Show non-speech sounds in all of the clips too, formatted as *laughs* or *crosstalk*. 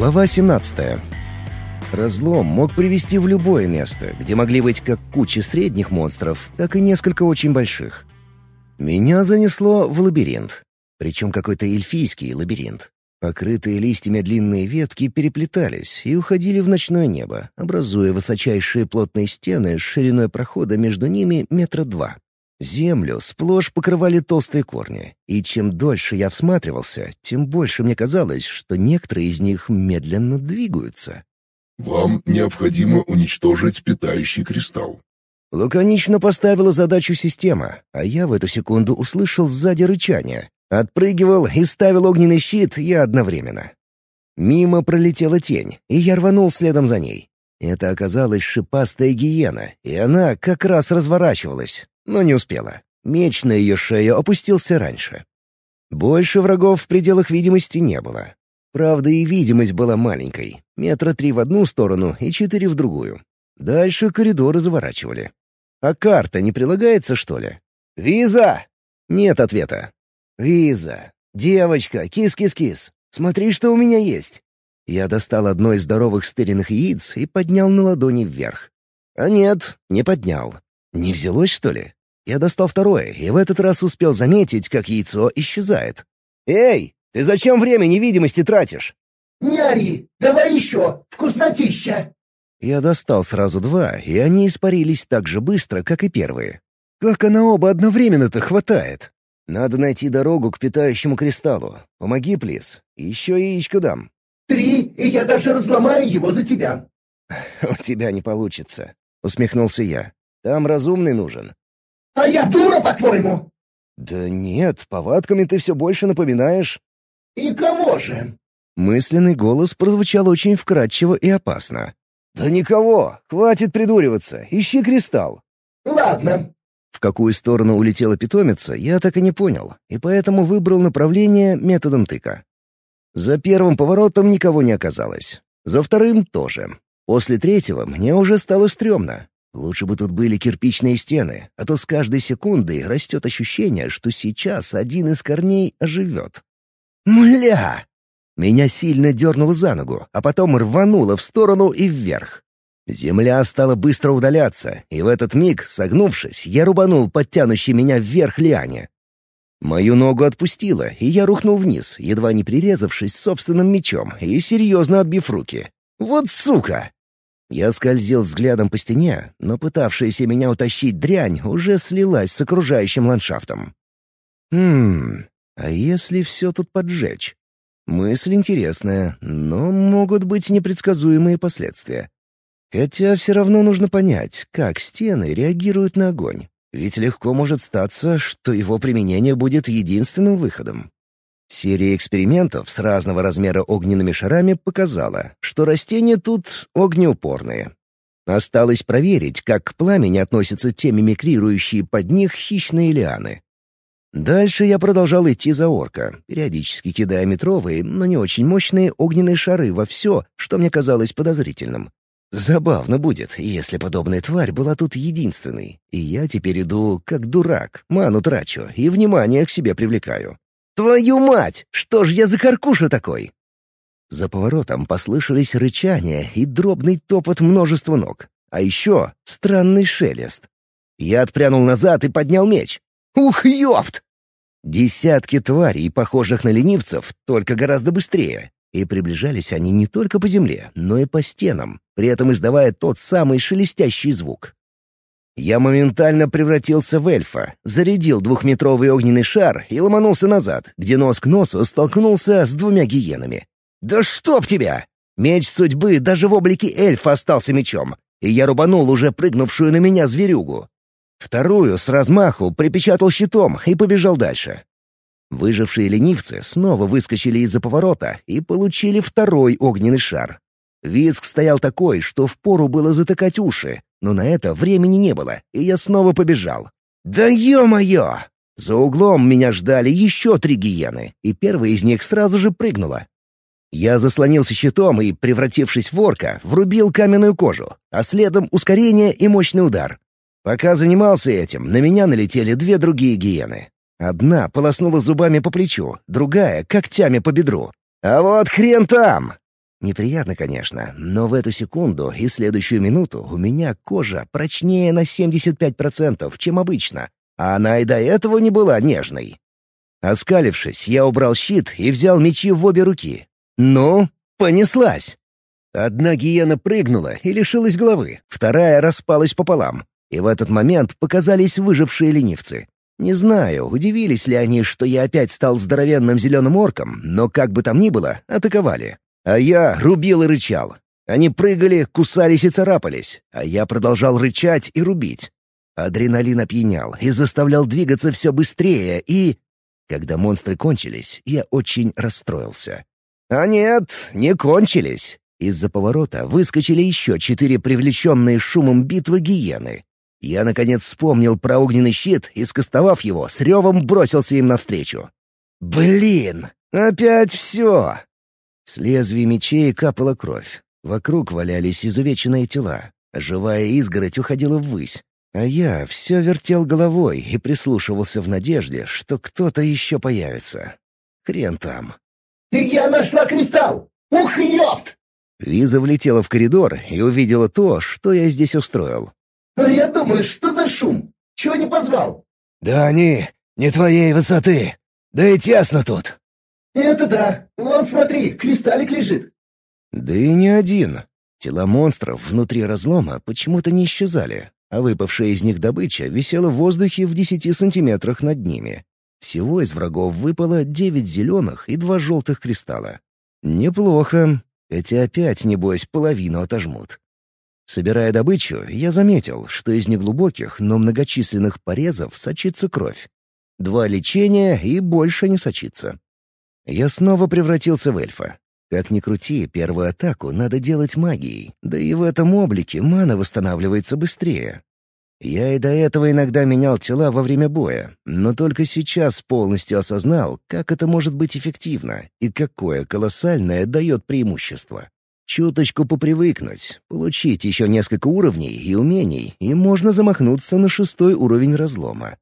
Глава 17. Разлом мог привести в любое место, где могли быть как куча средних монстров, так и несколько очень больших. Меня занесло в лабиринт. Причем какой-то эльфийский лабиринт. Покрытые листьями длинные ветки переплетались и уходили в ночное небо, образуя высочайшие плотные стены с шириной прохода между ними метра два. Землю сплошь покрывали толстые корни, и чем дольше я всматривался, тем больше мне казалось, что некоторые из них медленно двигаются. «Вам необходимо уничтожить питающий кристалл». Лаконично поставила задачу система, а я в эту секунду услышал сзади рычание. Отпрыгивал и ставил огненный щит я одновременно. Мимо пролетела тень, и я рванул следом за ней. Это оказалась шипастая гиена, и она как раз разворачивалась, но не успела. Меч на ее шею опустился раньше. Больше врагов в пределах видимости не было. Правда, и видимость была маленькой. Метра три в одну сторону и четыре в другую. Дальше коридоры заворачивали. А карта не прилагается, что ли? «Виза!» Нет ответа. «Виза! Девочка! Кис-кис-кис! Смотри, что у меня есть!» Я достал одно из здоровых стыренных яиц и поднял на ладони вверх. А нет, не поднял. Не взялось, что ли? Я достал второе, и в этот раз успел заметить, как яйцо исчезает. «Эй, ты зачем время невидимости тратишь?» «Не ори! Давай еще! Вкуснотища!» Я достал сразу два, и они испарились так же быстро, как и первые. Как она оба одновременно-то хватает? Надо найти дорогу к питающему кристаллу. Помоги, плиз. Еще яичко дам». «Три, и я даже разломаю его за тебя». *laughs* «У тебя не получится», — усмехнулся я. «Там разумный нужен». «А я дура, по-твоему?» «Да нет, повадками ты все больше напоминаешь». «И кого же?» Мысленный голос прозвучал очень вкрадчиво и опасно. «Да никого! Хватит придуриваться! Ищи кристалл!» «Ладно, в какую сторону улетела питомица, я так и не понял, и поэтому выбрал направление методом тыка. За первым поворотом никого не оказалось. За вторым тоже. После третьего мне уже стало стрёмно. Лучше бы тут были кирпичные стены, а то с каждой секундой растет ощущение, что сейчас один из корней оживет. «Мля!» Меня сильно дернуло за ногу, а потом рвануло в сторону и вверх. Земля стала быстро удаляться, и в этот миг, согнувшись, я рубанул подтянущий меня вверх лиане. Мою ногу отпустило, и я рухнул вниз, едва не прирезавшись собственным мечом и серьезно отбив руки. «Вот сука!» Я скользил взглядом по стене, но пытавшаяся меня утащить дрянь уже слилась с окружающим ландшафтом. «Хм, а если все тут поджечь?» Мысль интересная, но могут быть непредсказуемые последствия. Хотя все равно нужно понять, как стены реагируют на огонь. Ведь легко может статься, что его применение будет единственным выходом. Серия экспериментов с разного размера огненными шарами показала, что растения тут огнеупорные. Осталось проверить, как к пламени относятся те мимикрирующие под них хищные лианы. Дальше я продолжал идти за орка, периодически кидая метровые, но не очень мощные огненные шары во все, что мне казалось подозрительным. Забавно будет, если подобная тварь была тут единственной, и я теперь иду как дурак, ману трачу и внимание к себе привлекаю. «Твою мать! Что ж я за каркуша такой?» За поворотом послышались рычания и дробный топот множества ног, а еще странный шелест. Я отпрянул назад и поднял меч. «Ух, ёпт!» Десятки тварей, похожих на ленивцев, только гораздо быстрее, и приближались они не только по земле, но и по стенам, при этом издавая тот самый шелестящий звук. Я моментально превратился в эльфа, зарядил двухметровый огненный шар и ломанулся назад, где нос к носу столкнулся с двумя гиенами. «Да чтоб тебя!» Меч судьбы даже в облике эльфа остался мечом, и я рубанул уже прыгнувшую на меня зверюгу. Вторую с размаху припечатал щитом и побежал дальше. Выжившие ленивцы снова выскочили из-за поворота и получили второй огненный шар. Визг стоял такой, что впору было затыкать уши, но на это времени не было, и я снова побежал. «Да ё-моё!» За углом меня ждали еще три гиены, и первая из них сразу же прыгнула. Я заслонился щитом и, превратившись в орка, врубил каменную кожу, а следом ускорение и мощный удар. Пока занимался этим, на меня налетели две другие гиены. Одна полоснула зубами по плечу, другая — когтями по бедру. «А вот хрен там!» Неприятно, конечно, но в эту секунду и следующую минуту у меня кожа прочнее на 75%, чем обычно, а она и до этого не была нежной. Оскалившись, я убрал щит и взял мечи в обе руки. Ну, понеслась! Одна гиена прыгнула и лишилась головы, вторая распалась пополам. И в этот момент показались выжившие ленивцы. Не знаю, удивились ли они, что я опять стал здоровенным зеленым орком, но как бы там ни было, атаковали. А я рубил и рычал. Они прыгали, кусались и царапались, а я продолжал рычать и рубить. Адреналин опьянял и заставлял двигаться все быстрее, и... Когда монстры кончились, я очень расстроился. А нет, не кончились. Из-за поворота выскочили еще четыре привлеченные шумом битвы гиены. Я, наконец, вспомнил про огненный щит и, скостовав его, с ревом бросился им навстречу. «Блин! Опять все!» С лезвий мечей капала кровь. Вокруг валялись изувеченные тела. Живая изгородь уходила ввысь. А я все вертел головой и прислушивался в надежде, что кто-то еще появится. Хрен там. «Я нашла кристалл! Ух, ёпт!» Виза влетела в коридор и увидела то, что я здесь устроил. А я думаю, что за шум? Чего не позвал? Да они не твоей высоты. Да и тесно тут. Это да. Вон смотри, кристаллик лежит. Да и не один. Тела монстров внутри разлома почему-то не исчезали, а выпавшая из них добыча висела в воздухе в десяти сантиметрах над ними. Всего из врагов выпало девять зеленых и два желтых кристалла. Неплохо. Эти опять, небось, половину отожмут. Собирая добычу, я заметил, что из неглубоких, но многочисленных порезов сочится кровь. Два лечения и больше не сочится. Я снова превратился в эльфа. Как ни крути, первую атаку надо делать магией, да и в этом облике мана восстанавливается быстрее. Я и до этого иногда менял тела во время боя, но только сейчас полностью осознал, как это может быть эффективно и какое колоссальное дает преимущество. Чуточку попривыкнуть, получить еще несколько уровней и умений, и можно замахнуться на шестой уровень разлома.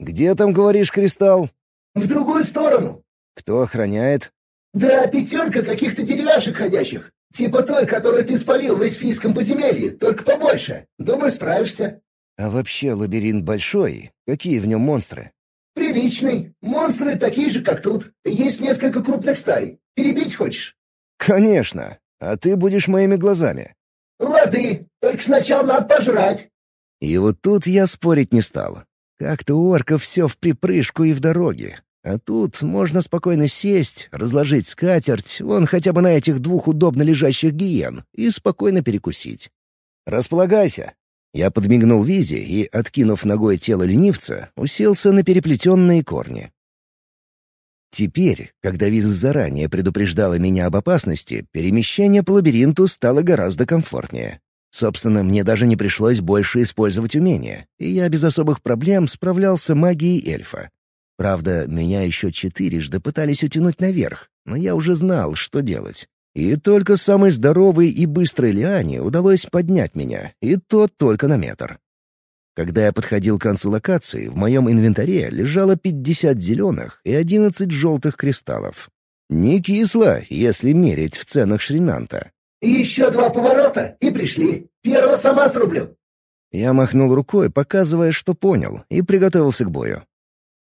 «Где там, говоришь, кристалл?» «В другую сторону». «Кто охраняет?» «Да, пятерка каких-то деревяшек ходящих. Типа той, которую ты спалил в эльфийском подземелье, только побольше. Думаю, справишься». «А вообще лабиринт большой? Какие в нем монстры?» «Приличный. Монстры такие же, как тут. Есть несколько крупных стай. Перебить хочешь?» «Конечно а ты будешь моими глазами». «Лады, только сначала надо пожрать». И вот тут я спорить не стал. Как-то у орков все в припрыжку и в дороге. А тут можно спокойно сесть, разложить скатерть, вон хотя бы на этих двух удобно лежащих гиен, и спокойно перекусить. «Располагайся». Я подмигнул Визе и, откинув ногой тело ленивца, уселся на переплетенные корни. Теперь, когда Виз заранее предупреждала меня об опасности, перемещение по лабиринту стало гораздо комфортнее. Собственно, мне даже не пришлось больше использовать умения, и я без особых проблем справлялся магией эльфа. Правда, меня еще четырежды пытались утянуть наверх, но я уже знал, что делать. И только самой здоровой и быстрой Лиане удалось поднять меня, и то только на метр. Когда я подходил к концу локации, в моем инвентаре лежало 50 зеленых и 11 желтых кристаллов. Не кисло, если мерить в ценах Шринанта. «Еще два поворота, и пришли. Первого сама срублю». Я махнул рукой, показывая, что понял, и приготовился к бою.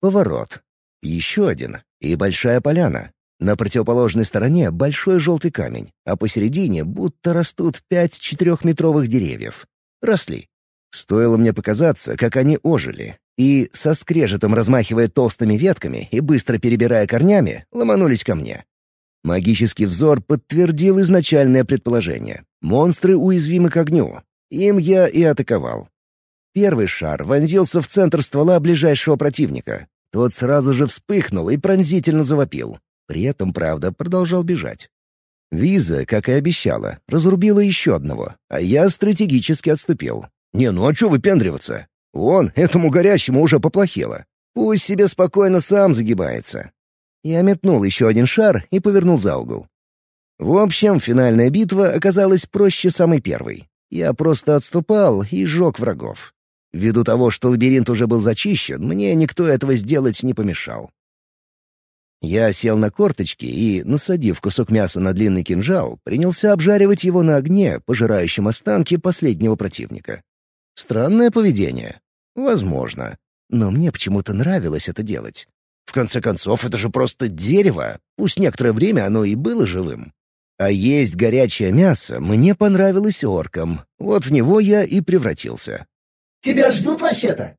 Поворот. Еще один. И большая поляна. На противоположной стороне большой желтый камень, а посередине будто растут пять четырехметровых деревьев. Росли. Стоило мне показаться, как они ожили, и, со скрежетом размахивая толстыми ветками и быстро перебирая корнями, ломанулись ко мне. Магический взор подтвердил изначальное предположение. Монстры уязвимы к огню. Им я и атаковал. Первый шар вонзился в центр ствола ближайшего противника. Тот сразу же вспыхнул и пронзительно завопил. При этом, правда, продолжал бежать. Виза, как и обещала, разрубила еще одного, а я стратегически отступил. «Не, ну а чё выпендриваться? Вон, этому горящему уже поплохело. Пусть себе спокойно сам загибается». Я метнул еще один шар и повернул за угол. В общем, финальная битва оказалась проще самой первой. Я просто отступал и жег врагов. Ввиду того, что лабиринт уже был зачищен, мне никто этого сделать не помешал. Я сел на корточки и, насадив кусок мяса на длинный кинжал, принялся обжаривать его на огне, пожирающем останки последнего противника. Странное поведение. Возможно. Но мне почему-то нравилось это делать. В конце концов, это же просто дерево, пусть некоторое время оно и было живым. А есть горячее мясо мне понравилось оркам, вот в него я и превратился. «Тебя ждут вообще-то?»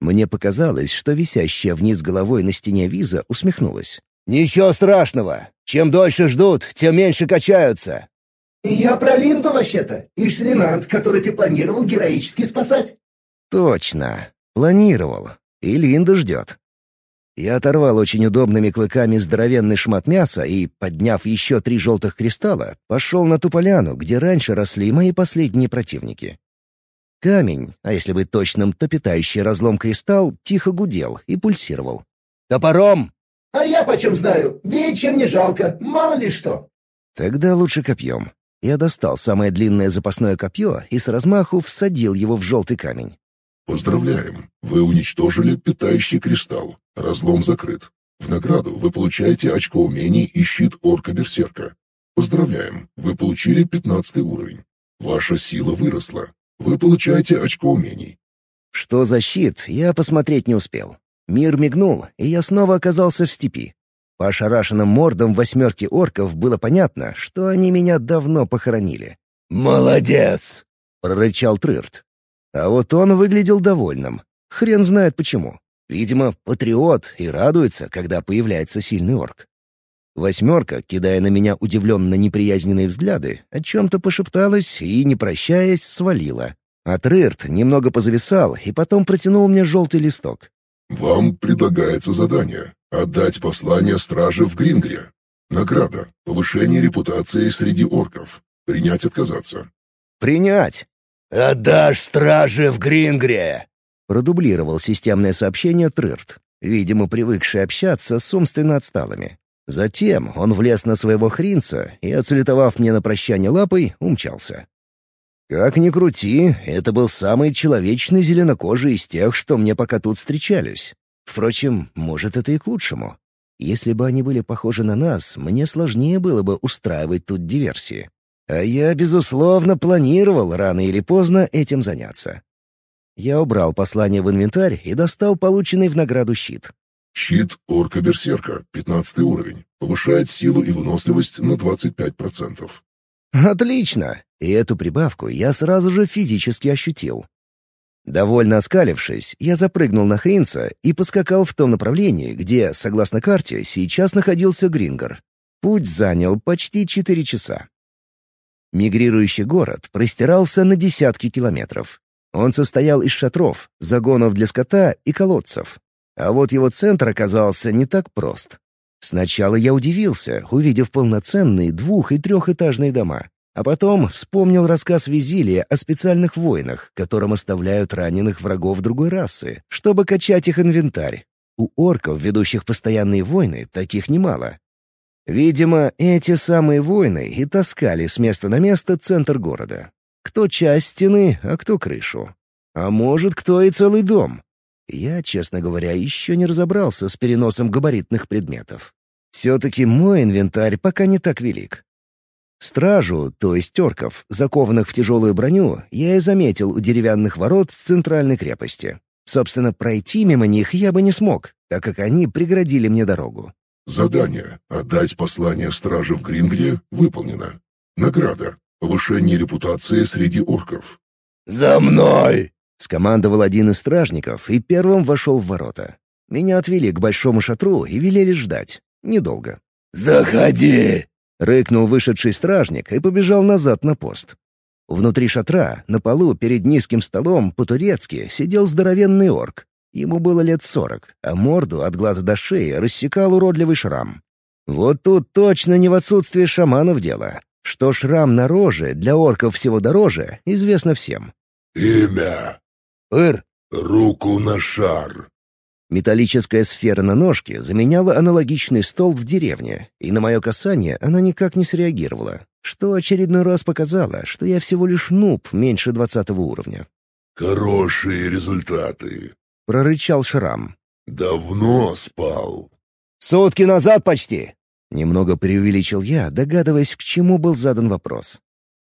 Мне показалось, что висящая вниз головой на стене виза усмехнулась. «Ничего страшного. Чем дольше ждут, тем меньше качаются». «Я про Линду вообще-то, и Шринант, который ты планировал героически спасать». «Точно. Планировал. И Линда ждет». Я оторвал очень удобными клыками здоровенный шмат мяса и, подняв еще три желтых кристалла, пошел на ту поляну, где раньше росли мои последние противники. Камень, а если быть точным, то питающий разлом кристалл, тихо гудел и пульсировал. «Топором!» «А я почем знаю? Бей, чем не жалко, мало ли что!» «Тогда лучше копьем». Я достал самое длинное запасное копье и с размаху всадил его в желтый камень. Поздравляем! Вы уничтожили питающий кристалл. Разлом закрыт. В награду вы получаете очко умений и щит орка-берсерка. Поздравляем! Вы получили 15 уровень. Ваша сила выросла. Вы получаете очко умений. Что за щит, я посмотреть не успел. Мир мигнул, и я снова оказался в степи. По ошарашенным мордам восьмерки орков было понятно, что они меня давно похоронили. «Молодец!» — прорычал Трырт. А вот он выглядел довольным. Хрен знает почему. Видимо, патриот и радуется, когда появляется сильный орк. Восьмерка, кидая на меня удивленно неприязненные взгляды, о чем-то пошепталась и, не прощаясь, свалила. А Трырт немного позависал и потом протянул мне желтый листок. «Вам предлагается задание — отдать послание стражи в Грингре. Награда — повышение репутации среди орков. Принять отказаться». «Принять!» «Отдашь страже в Грингре!» Продублировал системное сообщение Трырт, видимо, привыкший общаться с умственно отсталыми. Затем он влез на своего хринца и, отсулетовав мне на прощание лапой, умчался. Как ни крути, это был самый человечный зеленокожий из тех, что мне пока тут встречались. Впрочем, может, это и к лучшему. Если бы они были похожи на нас, мне сложнее было бы устраивать тут диверсии. А я, безусловно, планировал рано или поздно этим заняться. Я убрал послание в инвентарь и достал полученный в награду щит. Щит орка-берсерка, 15 уровень. Повышает силу и выносливость на 25%. Отлично! И эту прибавку я сразу же физически ощутил. Довольно оскалившись, я запрыгнул на Хринца и поскакал в том направлении, где, согласно карте, сейчас находился Грингер. Путь занял почти четыре часа. Мигрирующий город простирался на десятки километров. Он состоял из шатров, загонов для скота и колодцев. А вот его центр оказался не так прост. Сначала я удивился, увидев полноценные двух- и трехэтажные дома, а потом вспомнил рассказ Визилия о специальных воинах, которым оставляют раненых врагов другой расы, чтобы качать их инвентарь. У орков, ведущих постоянные войны, таких немало. Видимо, эти самые воины и таскали с места на место центр города. Кто часть стены, а кто крышу. А может, кто и целый дом. Я, честно говоря, еще не разобрался с переносом габаритных предметов. Все-таки мой инвентарь пока не так велик. Стражу, то есть терков, закованных в тяжелую броню, я и заметил у деревянных ворот с центральной крепости. Собственно, пройти мимо них я бы не смог, так как они преградили мне дорогу. Задание «Отдать послание стражи в Грингре» выполнено. Награда «Повышение репутации среди орков». «За мной!» — скомандовал один из стражников и первым вошел в ворота. Меня отвели к большому шатру и велели ждать. Недолго. «Заходи!» — рыкнул вышедший стражник и побежал назад на пост. Внутри шатра, на полу перед низким столом, по-турецки, сидел здоровенный орк. Ему было лет сорок, а морду от глаза до шеи рассекал уродливый шрам. Вот тут точно не в отсутствии шаманов дело. Что шрам на роже для орков всего дороже, известно всем. «Имя?» «Ир». «Руку на шар». Металлическая сфера на ножке заменяла аналогичный стол в деревне, и на мое касание она никак не среагировала, что очередной раз показало, что я всего лишь нуб меньше двадцатого уровня. «Хорошие результаты», — прорычал Шрам. «Давно спал». «Сутки назад почти!» Немного преувеличил я, догадываясь, к чему был задан вопрос.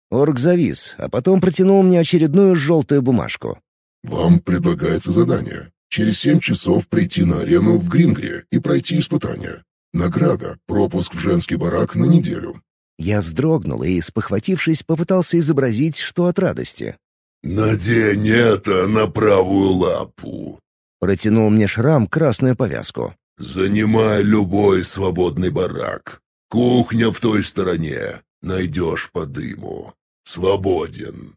Орк завис, а потом протянул мне очередную желтую бумажку. «Вам предлагается задание. Через семь часов прийти на арену в Грингре и пройти испытание. Награда — пропуск в женский барак на неделю». Я вздрогнул и, спохватившись, попытался изобразить, что от радости. «Надень это на правую лапу!» Протянул мне шрам красную повязку. «Занимай любой свободный барак. Кухня в той стороне. Найдешь по дыму. Свободен».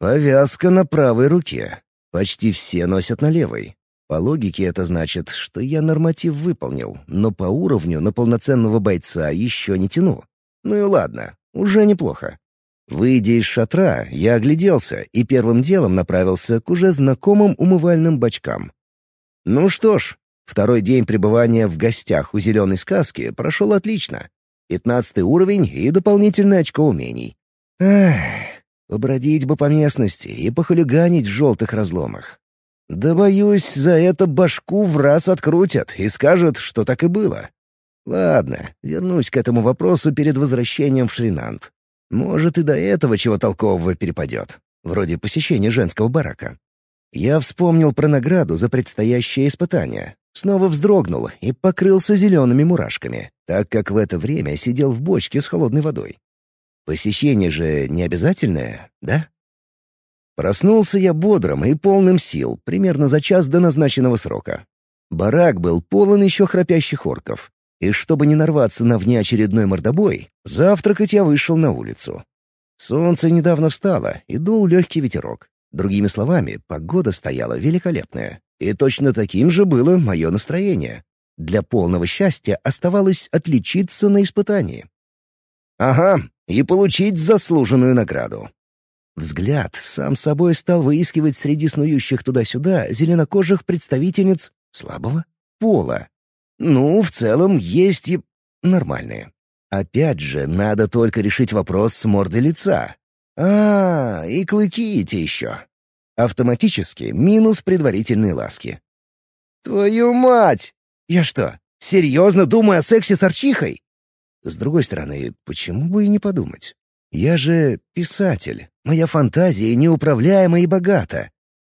Повязка на правой руке. Почти все носят на левой. По логике это значит, что я норматив выполнил, но по уровню на полноценного бойца еще не тяну. Ну и ладно, уже неплохо. Выйдя из шатра, я огляделся и первым делом направился к уже знакомым умывальным бачкам. Ну что ж, Второй день пребывания в гостях у зеленой сказки прошел отлично. Пятнадцатый уровень и дополнительное очко умений. Эх, побродить бы по местности и похулиганить в желтых разломах. Да, боюсь, за это башку в раз открутят и скажут, что так и было. Ладно, вернусь к этому вопросу перед возвращением в Шринант. Может, и до этого чего толкового перепадет, вроде посещения женского барака. Я вспомнил про награду за предстоящее испытание, снова вздрогнул и покрылся зелеными мурашками, так как в это время сидел в бочке с холодной водой. Посещение же не обязательное, да? Проснулся я бодрым и полным сил, примерно за час до назначенного срока. Барак был полон еще храпящих орков. И чтобы не нарваться на внеочередной мордобой, завтракать я вышел на улицу. Солнце недавно встало, и дул легкий ветерок. Другими словами, погода стояла великолепная. И точно таким же было мое настроение. Для полного счастья оставалось отличиться на испытании. Ага, и получить заслуженную награду. Взгляд сам собой стал выискивать среди снующих туда-сюда зеленокожих представительниц слабого пола. Ну, в целом, есть и нормальные. Опять же, надо только решить вопрос с мордой лица. А, и клыки эти еще. Автоматически минус предварительные ласки. «Твою мать! Я что, серьезно думаю о сексе с Арчихой?» С другой стороны, почему бы и не подумать? Я же писатель, моя фантазия неуправляема и богата.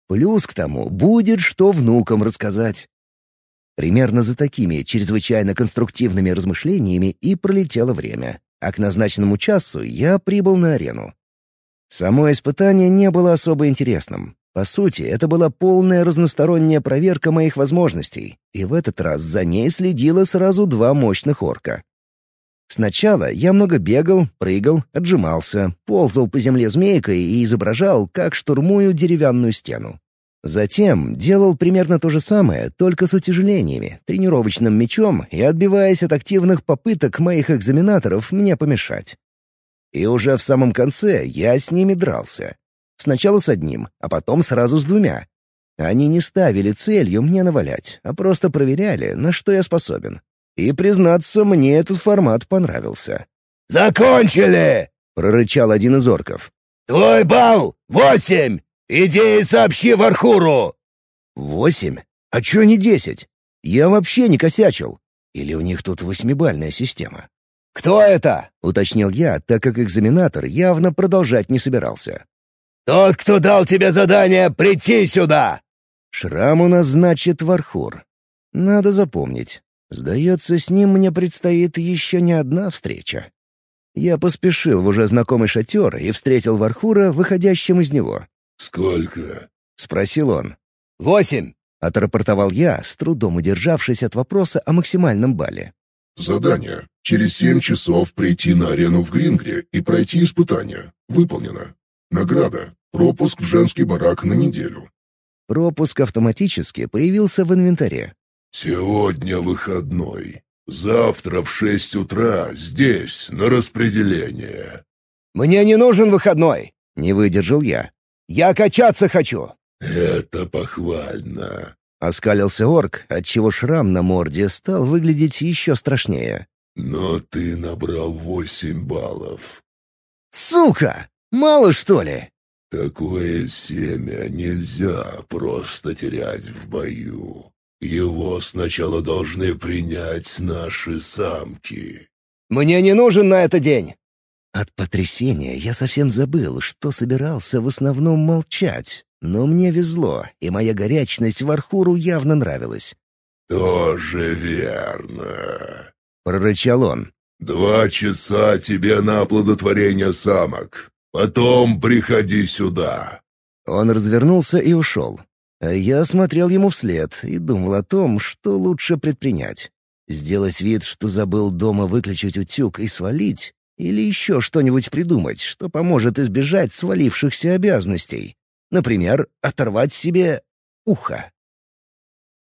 Плюс к тому будет, что внукам рассказать. Примерно за такими чрезвычайно конструктивными размышлениями и пролетело время, а к назначенному часу я прибыл на арену. Само испытание не было особо интересным. По сути, это была полная разносторонняя проверка моих возможностей, и в этот раз за ней следило сразу два мощных орка. Сначала я много бегал, прыгал, отжимался, ползал по земле змейкой и изображал, как штурмую деревянную стену. Затем делал примерно то же самое, только с утяжелениями, тренировочным мечом и отбиваясь от активных попыток моих экзаменаторов мне помешать. И уже в самом конце я с ними дрался. Сначала с одним, а потом сразу с двумя. Они не ставили целью мне навалять, а просто проверяли, на что я способен. И, признаться, мне этот формат понравился. «Закончили!» — прорычал один из орков. «Твой балл — восемь! Иди и сообщи Вархуру!» «Восемь? А чё не десять? Я вообще не косячил. Или у них тут восьмибальная система?» «Кто это?» — уточнил я, так как экзаменатор явно продолжать не собирался. «Тот, кто дал тебе задание прийти сюда!» «Шрам у нас, значит, Вархур. Надо запомнить. Сдается, с ним мне предстоит еще не одна встреча». Я поспешил в уже знакомый шатер и встретил Вархура, выходящим из него. «Сколько?» — спросил он. «Восемь!» — отрапортовал я, с трудом удержавшись от вопроса о максимальном балле. Задание. Через семь часов прийти на арену в Грингре и пройти испытание. Выполнено. Награда. Пропуск в женский барак на неделю. Пропуск автоматически появился в инвентаре. «Сегодня выходной. Завтра в шесть утра здесь, на распределение». «Мне не нужен выходной!» — не выдержал я. «Я качаться хочу!» «Это похвально. Оскалился орк, отчего шрам на морде стал выглядеть еще страшнее. «Но ты набрал восемь баллов». «Сука! Мало, что ли?» «Такое семя нельзя просто терять в бою». Его сначала должны принять наши самки. Мне не нужен на это день. От потрясения я совсем забыл, что собирался в основном молчать, но мне везло, и моя горячность в Архуру явно нравилась. «Тоже верно», — прорычал он. «Два часа тебе на оплодотворение самок. Потом приходи сюда». Он развернулся и ушел. Я смотрел ему вслед и думал о том, что лучше предпринять. Сделать вид, что забыл дома выключить утюг и свалить, или еще что-нибудь придумать, что поможет избежать свалившихся обязанностей. Например, оторвать себе ухо.